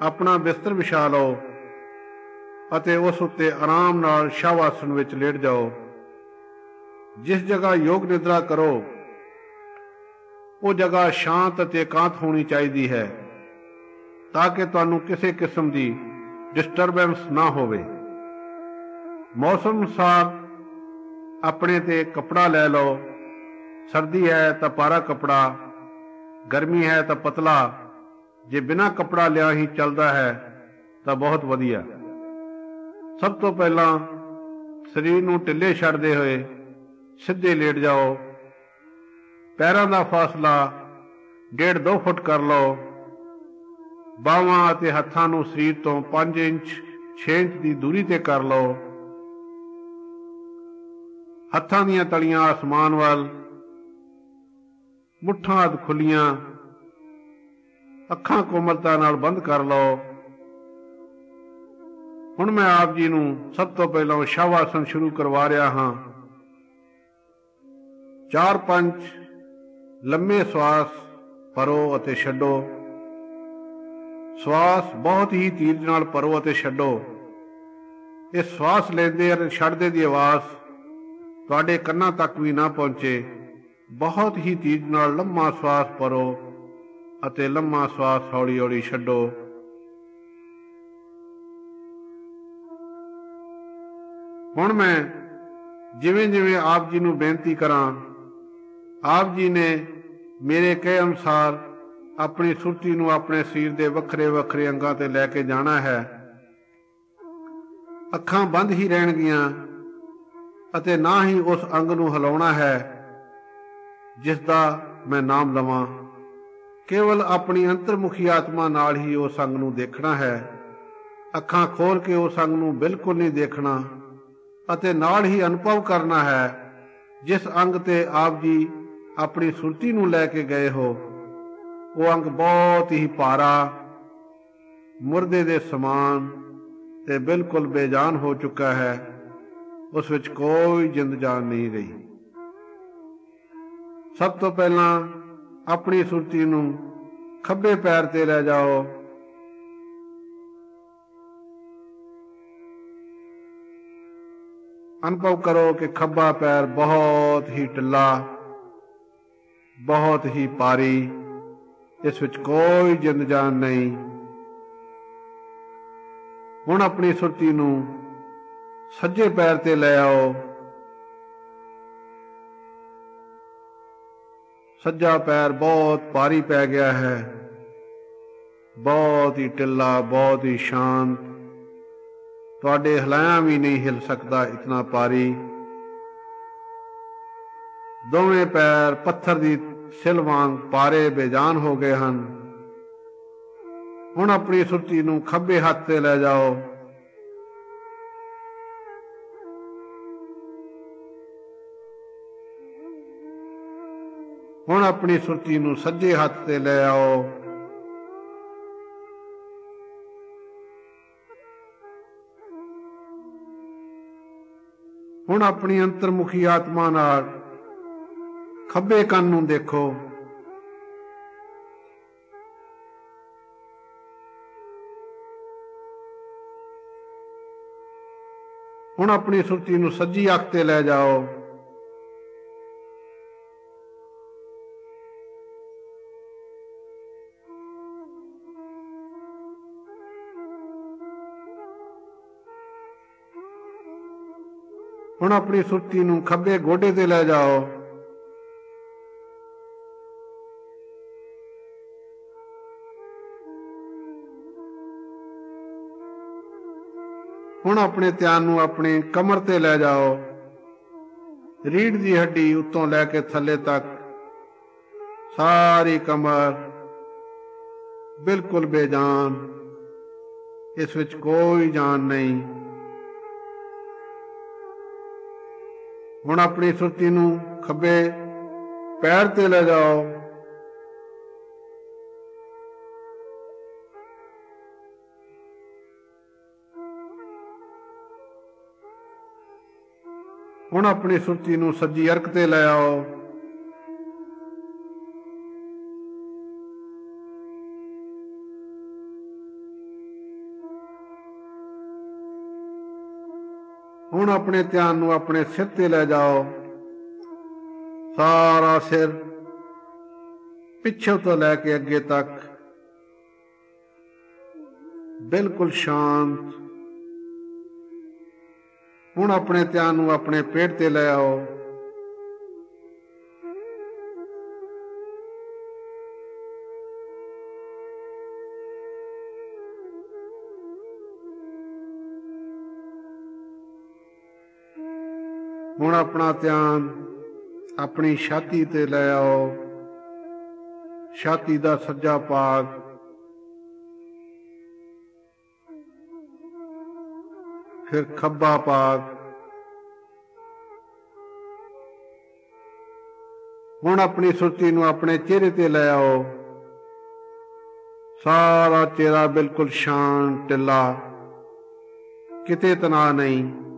ਆਪਣਾ ਬਿਸਤਰ ਵਿਛਾ ਲਓ ਅਤੇ ਉਸ ਉੱਤੇ ਆਰਾਮ ਨਾਲ ਸ਼ਵ ਆਸਣ ਵਿੱਚ ਲੇਟ ਜਾਓ। ਜਿਸ ਜਗ੍ਹਾ ਯੋਗ ਨਿਦਰਾ ਕਰੋ, ਉਹ ਜਗ੍ਹਾ ਸ਼ਾਂਤ ਅਤੇ ਇਕਾਂਤ ਹੋਣੀ ਚਾਹੀਦੀ ਹੈ, ਤਾਂ ਕਿ ਤੁਹਾਨੂੰ ਕਿਸੇ ਕਿਸਮ ਦੀ ਡਿਸਟਰਬੈਂਸ ਨਾ ਹੋਵੇ। ਮੌਸਮ ਅਨੁਸਾਰ ਆਪਣੇ ਤੇ ਕਪੜਾ ਲੈ ਲਓ। ਸਰਦੀ ਹੈ ਤਾਂ ਪਾਰਾ ਕਪੜਾ, ਗਰਮੀ ਹੈ ਤਾਂ ਪਤਲਾ ਜੇ ਬਿਨਾਂ ਕਪੜਾ ਲਿਆ ਹੀ ਚੱਲਦਾ ਹੈ, ਤਾਂ ਬਹੁਤ ਵਧੀਆ। ਸਭ ਤੋਂ ਪਹਿਲਾਂ ਸਰੀਰ ਨੂੰ ਢਿੱਲੇ ਛੱਡਦੇ ਹੋਏ ਸਿੱਧੇ ਲੇਟ ਜਾਓ। ਪੈਰਾਂ ਦਾ ਫਾਸਲਾ 1.5 2 ਫੁੱਟ ਕਰ ਲਓ। ਬਾਹਾਂ ਅਤੇ ਹੱਥਾਂ ਨੂੰ ਸਰੀਰ ਤੋਂ 5 ਇੰਚ 6 ਇੰਚ ਦੀ ਦੂਰੀ ਤੇ ਕਰ ਲਓ। ਹੱਥਾਂ ਦੀਆਂ ਤਲੀਆਂ ਆਸਮਾਨ ਵੱਲ, ਮੁੱਠਾਂ ਅਧ ਖੁੱਲੀਆਂ। ਅੱਖਾਂ ਕੋਮਲਤਾ ਨਾਲ ਬੰਦ ਕਰ ਲਓ। ਹੁਣ ਮੈਂ ਆਪ ਜੀ ਨੂੰ ਸਭ ਤੋਂ ਪਹਿਲਾਂ ਸ਼ਵ ਆਸਨ ਸ਼ੁਰੂ ਕਰਵਾ ਰਿਹਾ ਹਾਂ। ਚਾਰ ਪੰਜ ਲੰਮੇ ਸਵਾਸ ਭਰੋ ਅਤੇ ਛੱਡੋ। ਸਵਾਸ ਬਹੁਤ ਹੀ ਤੀਰ ਨਾਲ ਭਰੋ ਅਤੇ ਛੱਡੋ। ਇਹ ਸਵਾਸ ਲੈਂਦੇ ਅਤੇ ਛੱਡਦੇ ਦੀ ਆਵਾਜ਼ ਤੁਹਾਡੇ ਕੰਨਾਂ ਤੱਕ ਵੀ ਨਾ ਪਹੁੰਚੇ। ਬਹੁਤ ਹੀ ਤੀਜ ਨਾਲ ਲੰਮਾ ਸਵਾਸ ਭਰੋ ਅਤੇ ਲੰਮਾ ਸਵਾਸ ਹੌਲੀ-ਹੌਲੀ ਛੱਡੋ। ਹੁਣ ਮੈਂ ਜਿਵੇਂ-ਜਿਵੇਂ ਆਪ ਜੀ ਨੂੰ ਬੇਨਤੀ ਕਰਾਂ, ਆਪ ਜੀ ਨੇ ਮੇਰੇ ਕਹੇ ਅਨੁਸਾਰ ਆਪਣੀ ਸੁਰਤੀ ਨੂੰ ਆਪਣੇ ਸਰੀਰ ਦੇ ਵੱਖਰੇ-ਵੱਖਰੇ ਅੰਗਾਂ ਤੇ ਲੈ ਕੇ ਜਾਣਾ ਹੈ। ਅੱਖਾਂ ਬੰਦ ਹੀ ਰਹਿਣਗੀਆਂ ਅਤੇ ਨਾ ਹੀ ਉਸ ਅੰਗ ਨੂੰ ਹਿਲਾਉਣਾ ਹੈ, ਜਿਸ ਦਾ ਮੈਂ ਨਾਮ ਲਵਾਂ। ਕੇਵਲ ਆਪਣੀ ਅੰਤਰਮੁਖੀ ਆਤਮਾ ਨਾਲ ਹੀ ਉਸ ਅੰਗ ਨੂੰ ਦੇਖਣਾ ਹੈ। ਅੱਖਾਂ ਖੋਲ ਕੇ ਉਸ ਅੰਗ ਨੂੰ ਬਿਲਕੁਲ ਨਹੀਂ ਦੇਖਣਾ ਅਤੇ ਨਾਲ ਹੀ ਅਨੁਭਵ ਕਰਨਾ ਹੈ, ਜਿਸ ਅੰਗ ਤੇ ਆਪ ਜੀ ਆਪਣੀ ਸੁਰਤੀ ਨੂੰ ਲੈ ਕੇ ਗਏ ਹੋ। ਉਹ ਅੰਗ ਬਹੁਤ ਹੀ ਪਾਰਾ, ਮੁਰਦੇ ਦੇ ਸਮਾਨ ਤੇ ਬਿਲਕੁਲ ਬੇਜਾਨ ਹੋ ਚੁੱਕਾ ਹੈ। ਉਸ ਵਿੱਚ ਕੋਈ ਜਿੰਦ ਜਾਨ ਨਹੀਂ ਰਹੀ। ਸਭ ਤੋਂ ਪਹਿਲਾਂ ਆਪਣੀ ਸੁਰਤੀ ਨੂੰ ਖੱਬੇ ਪੈਰ ਤੇ ਲੈ ਜਾਓ। ਅਨੁਭਵ ਕਰੋ ਕਿ ਖੱਬਾ ਪੈਰ ਬਹੁਤ ਹੀ ਢਿੱਲਾ, ਬਹੁਤ ਹੀ ਪਾਰੀ ਇਸ ਵਿੱਚ ਕੋਈ ਜਿੰਦ ਜਾਨ ਨਹੀਂ। ਹੁਣ ਆਪਣੀ ਸੁਰਤੀ ਨੂੰ ਸੱਜੇ ਪੈਰ ਤੇ ਲੈ ਆਓ। ਸੱਜਾ ਪੈਰ ਬਹੁਤ ਭਾਰੀ ਪੈ ਗਿਆ ਹੈ। ਬਹੁਤ ਹੀ ਟਿੱਲਾ ਬਹੁਤ ਹੀ ਸ਼ਾਂਤ। ਤੁਹਾਡੇ ਹਲਾਇਆ ਵੀ ਨਹੀਂ ਹਿਲ ਸਕਦਾ ਇਤਨਾ ਭਾਰੀ। ਦੋਵੇਂ ਪੈਰ ਪੱਥਰ ਦੀ ਸਿਲ ਵਾਂਗ ਪਾਰੇ ਬੇਜਾਨ ਹੋ ਗਏ ਹਨ। ਹੁਣ ਆਪਣੀ ਸੁਰਤੀ ਨੂੰ ਖੱਬੇ ਹੱਥ ਤੇ ਲੈ ਜਾਓ। ਹੁਣ ਆਪਣੀ ਸੁਰਤੀ ਨੂੰ ਸੱਜੇ ਹੱਥ ਤੇ ਲੈ ਆਓ। ਹੁਣ ਆਪਣੀ ਅੰਤਰਮੁਖੀ ਆਤਮਾ ਨਾਲ ਖੱਬੇ ਕੰਨ ਨੂੰ ਦੇਖੋ। ਹੁਣ ਆਪਣੀ ਸੁਰਤੀ ਨੂੰ ਸੱਜੀ ਅੱਖ ਤੇ ਲੈ ਜਾਓ। ਹੁਣ ਆਪਣੀ ਸੁਰਤੀ ਨੂੰ ਖੱਬੇ ਗੋਡੇ ਤੇ ਲੈ ਜਾਓ। ਹੁਣ ਆਪਣੇ ਧਿਆਨ ਨੂੰ ਆਪਣੇ ਕਮਰ ਤੇ ਲੈ ਜਾਓ। ਰੀੜ ਦੀ ਹੱਡੀ ਉੱਤੋਂ ਲੈ ਕੇ ਥੱਲੇ ਤੱਕ। ਸਾਰੀ ਕਮਰ ਬਿਲਕੁਲ ਬੇਜਾਨ। ਇਸ ਵਿੱਚ ਕੋਈ ਜਾਨ ਨਹੀਂ। ਹੁਣ ਆਪਣੀ ਸੁਰਤੀ ਨੂੰ ਖੱਬੇ ਪੈਰ ਤੇ ਲੈ ਜਾਓ। ਹੁਣ ਆਪਣੀ ਸੁਰਤੀ ਨੂੰ ਸੱਜੀ ਅਰਕ ਤੇ ਲੈ ਆਓ। ਹੁਣ ਆਪਣੇ ਧਿਆਨ ਨੂੰ ਆਪਣੇ ਸਿਰ ਤੇ ਲੈ ਜਾਓ। ਸਾਰਾ ਸਿਰ ਪਿੱਛੇ ਤੋਂ ਲੈ ਕੇ ਅੱਗੇ ਤੱਕ। ਬਿਲਕੁਲ ਸ਼ਾਂਤ। ਹੁਣ ਆਪਣੇ ਧਿਆਨ ਨੂੰ ਆਪਣੇ ਪੇਟ ਤੇ ਲੈ ਆਓ। ਹੁਣ ਆਪਣਾ ਧਿਆਨ ਆਪਣੀ ਛਾਤੀ ਤੇ ਲੈ ਆਓ। ਛਾਤੀ ਦਾ ਸੱਜਾ ਭਾਗ। ਫਿਰ ਖੱਬਾ ਭਾਗ। ਹੁਣ ਆਪਣੀ ਸੁਰਤੀ ਨੂੰ ਆਪਣੇ ਚਿਹਰੇ ਤੇ ਲੈ ਆਓ। ਸਾਰਾ ਚਿਹਰਾ ਬਿਲਕੁਲ ਸ਼ਾਂਤ, ਢਿੱਲਾ। ਕਿਤੇ ਤਣਾਅ ਨਹੀਂ।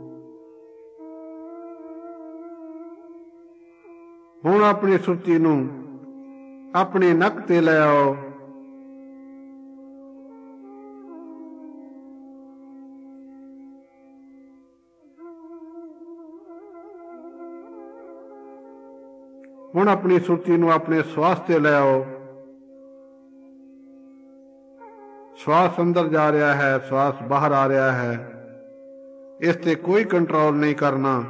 ਹੁਣ ਆਪਣੀ ਸੁਰਤੀ ਨੂੰ ਆਪਣੇ ਨੱਕ ਤੇ ਲੈ ਆਓ। ਹੁਣ ਆਪਣੀ ਸੁਰਤੀ ਨੂੰ ਆਪਣੇ ਸਵਾਸ ਤੇ ਲੈ ਆਓ। ਸਵਾਸ ਅੰਦਰ ਜਾ ਰਿਹਾ ਹੈ, ਸਵਾਸ ਬਾਹਰ ਆ ਰਿਹਾ ਹੈ। ਇਸ ਤੇ ਕੋਈ ਕੰਟਰੋਲ ਨਹੀਂ ਕਰਨਾ।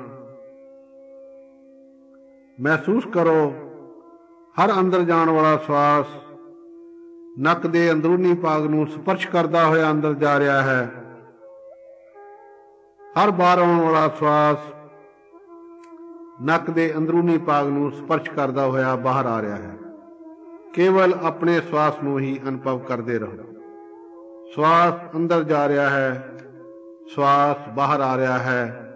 ਮਹਿਸੂਸ ਕਰੋ, ਹਰ ਅੰਦਰ ਜਾਣ ਵਾਲਾ ਸਵਾਸ ਨੱਕ ਦੇ ਅੰਦਰੂਨੀ ਭਾਗ ਨੂੰ ਸਪਰਸ਼ ਕਰਦਾ ਹੋਇਆ ਅੰਦਰ ਜਾ ਰਿਹਾ ਹੈ। ਹਰ ਬਾਹਰ ਆਉਣ ਵਾਲਾ ਸਵਾਸ ਨੱਕ ਦੇ ਅੰਦਰੂਨੀ ਭਾਗ ਨੂੰ ਸਪਰਸ਼ ਕਰਦਾ ਹੋਇਆ ਬਾਹਰ ਆ ਰਿਹਾ ਹੈ। ਕੇਵਲ ਆਪਣੇ ਸਵਾਸ ਨੂੰ ਹੀ ਅਨੁਭਵ ਕਰਦੇ ਰਹੋ। ਸਵਾਸ ਅੰਦਰ ਜਾ ਰਿਹਾ ਹੈ, ਸਵਾਸ ਬਾਹਰ ਆ ਰਿਹਾ ਹੈ।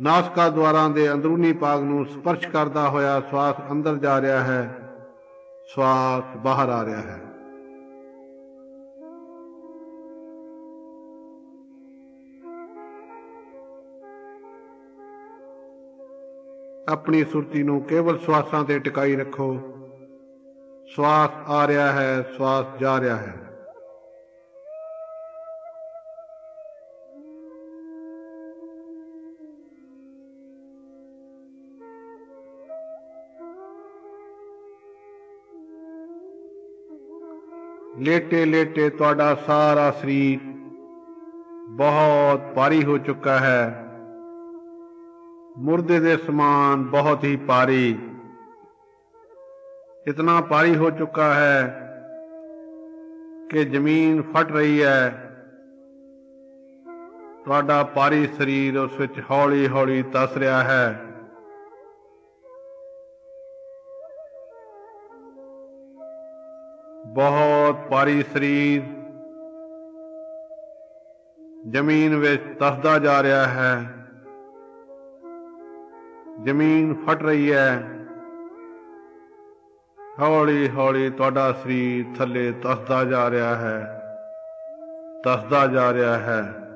ਨਾਸਕਾ ਦੁਆਰਾਂ ਦੇ ਅੰਦਰੂਨੀ ਭਾਗ ਨੂੰ ਸਪਰਸ਼ ਕਰਦਾ ਹੋਇਆ ਸਵਾਸ ਅੰਦਰ ਜਾ ਰਿਹਾ ਹੈ, ਸਵਾਸ ਬਾਹਰ ਆ ਰਿਹਾ ਹੈ। ਆਪਣੀ ਸੁਰਤੀ ਨੂੰ ਕੇਵਲ ਸਵਾਸਾਂ ਤੇ ਟਿਕਾਈ ਰੱਖੋ। ਸਵਾਸ ਆ ਰਿਹਾ ਹੈ, ਸਵਾਸ ਜਾ ਰਿਹਾ ਹੈ। ਲੇਟੇ ਲੇਟੇ ਤੁਹਾਡਾ ਸਾਰਾ ਸਰੀਰ ਬਹੁਤ ਭਾਰੀ ਹੋ ਚੁੱਕਾ ਹੈ। ਮੁਰਦੇ ਦੇ ਸਮਾਨ ਬਹੁਤ ਹੀ ਭਾਰੀ। ਇਤਨਾ ਭਾਰੀ ਹੋ ਚੁੱਕਾ ਹੈ ਕਿ ਜ਼ਮੀਨ ਫਟ ਰਹੀ ਹੈ। ਤੁਹਾਡਾ ਭਾਰੀ ਸਰੀਰ ਉਸ ਵਿੱਚ ਹੌਲੀ ਹੌਲੀ ਤਸ ਰਿਹਾ ਹੈ। ਬਹੁਤ ਭਾਰੀ ਸਰੀਰ। ਜ਼ਮੀਨ ਵਿੱਚ ਤਸਦਾ ਜਾ ਰਿਹਾ ਹੈ। ਜ਼ਮੀਨ ਫਟ ਰਹੀ ਹੈ। ਹੌਲੀ ਹੌਲੀ ਤੁਹਾਡਾ ਸਰੀਰ ਥੱਲੇ ਤਸਦਾ ਜਾ ਰਿਹਾ ਹੈ। ਤਸਦਾ ਜਾ ਰਿਹਾ ਹੈ।